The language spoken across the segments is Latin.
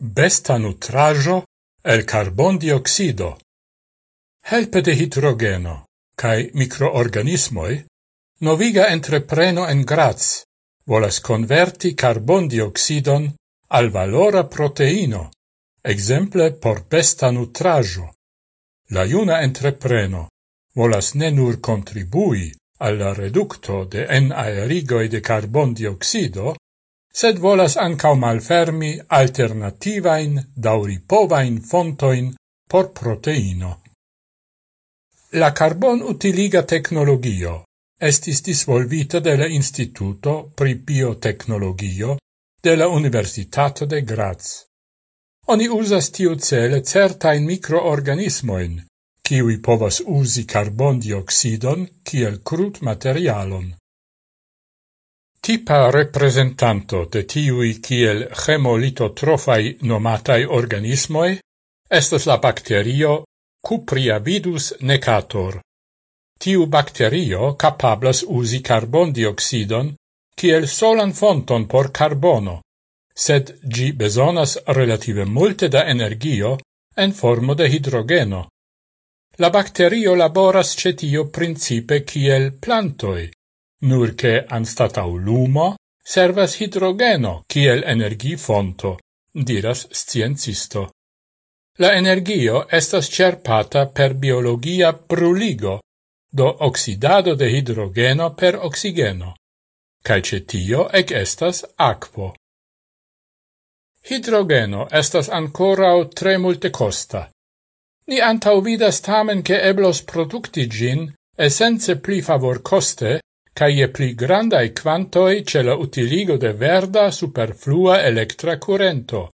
besta nutrajo el carbondioxido. Helpe de hidrogeno cae microorganismoi, noviga entrepreno en Graz volas converti carbondioxidon al valora proteino, exemple por besta nutrajo. La iuna entrepreno volas ne nur contribui alla reducto de enaerigoi de carbondioxido, sed volas ancau malfermi alternativain dauripovain fontoin por proteino. La carbon utiliga tecnologio estis disvolvita de la Instituto pri Biotecnologio de la Universitato de Graz. Oni usas tiu cele certain microorganismoin, kiwi povas usi carbon dioxidon kiel crud materialon. Tipa representanto de tiui kiel hemolitotrofai nomatai organismoi estas la bacterio Cupriavidus necator. Tiu bacterio capablas usi carbondioxidon kiel solan fonton por carbono, sed gi besonas relative multe da energio en formo de hidrogeno. La bacterio laboras cetio principe kiel plantoi, nur che anstatau lumo servas hidrogeno kiel energifonto, diras sciencisto. La energio estas cerpata per biologia bruligo, do oxidado de hidrogeno per oxigeno, cae cetio ec estas aquo. Hidrogeno estas ancorau tre multe costa. Ni antauvidas tamen che eblos producti gin, essence pli favor coste, caie pli grandai quantoi ce la utiligo de verda superflua electra curento.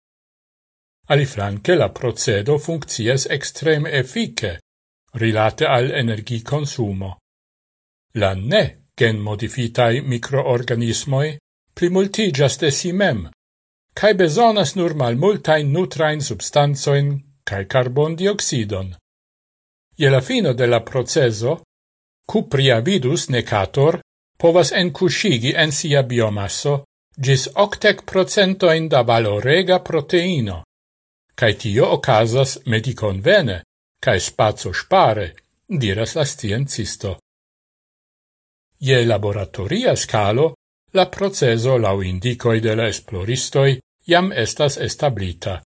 Aliflanque la procedo funkcias extrem efike rilate al energiconsumo. La ne gen modifitai microorganismoi plimultigas de si mem, cae besonas nur mal multain nutrain substanzoin cae carbon dioxidon. Je la fino de la proceso, cupria vidus necator povas encushigi en sia biomasso gis octec procentoin da valorega proteino, cae tio ocasas mediconvene, cae spazio spare, diras la sciencisto. Ie laboratoria scalo, la proceso lau indicoi de la esploristoi iam estas establita.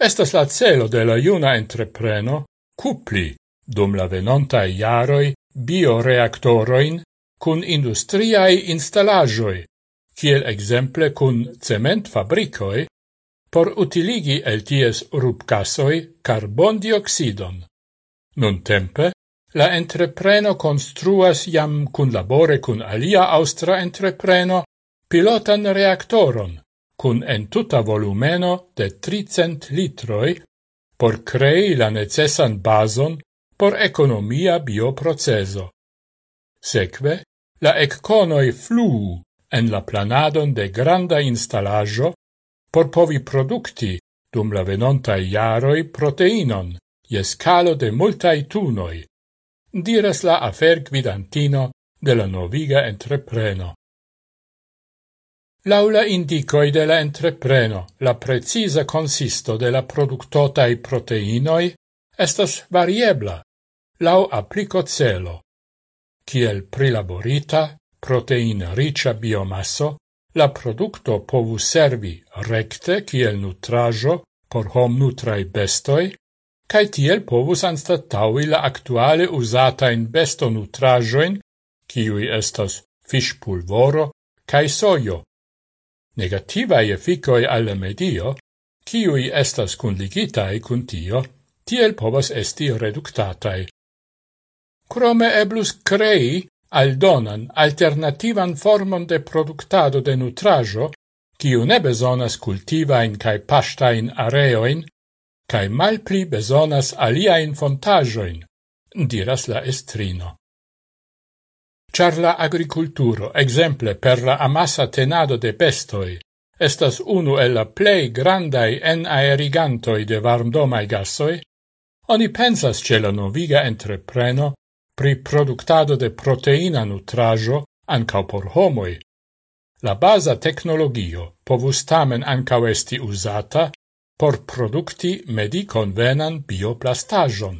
Estas la celo de la iuna entrepreno cupli, dum la venontai iaroi, bioreactoroin cun industriai installajoi, kiel exemple cun cement fabricoi, por utiligi el ties rupcasoi carbondioksidon. Nun tempe, la entrepreno construas jam cun labore cun alia austra entrepreno pilotan reaktoron, en tuta volumeno de 300 litroi, por crei la necessan bason por economia bioproceso. Sekve, la ecconoi fluu en la planadon de granda instalajo por povi producti dum la venontai iaroi proteinon je scalo de multai tunoi, diras la afer guidantino de la noviga entrepreno. Laula indicoi de la entrepreno, la precisa consisto de la productotai proteinoi estas variebla, lau applico celo. Kiel prilaborita, protein ricia biomasso, la producto povus servi recte kiel nutrajo por hom nutrai bestoi, cae tiel povus anstataui la actuale usatain besto nutrajoin, kiui estas fish pulvoro cae soio. Negativae efficoi alle medio, kiui estas cunligitai cun tio, tiel povas esti reductatai. Crome eblus crei aldonan alternativan formon de productado de nutrajo, quiu ne bezonas cultivain cae pastain areoin, cae malpli bezonas aliaen fontajoin, diras la estrino. Char la agriculturo, exemple per la amassa tenado de bestoi, estas unu el la plei grandai enaerigantoi de varmdomai gasoi, oni pensas ce la noviga entrepreno pri productado de proteina nutrajo ancao por homoi. La basa tecnologio povus tamen ancau esti usata por producti mediconvenan bioplastajon.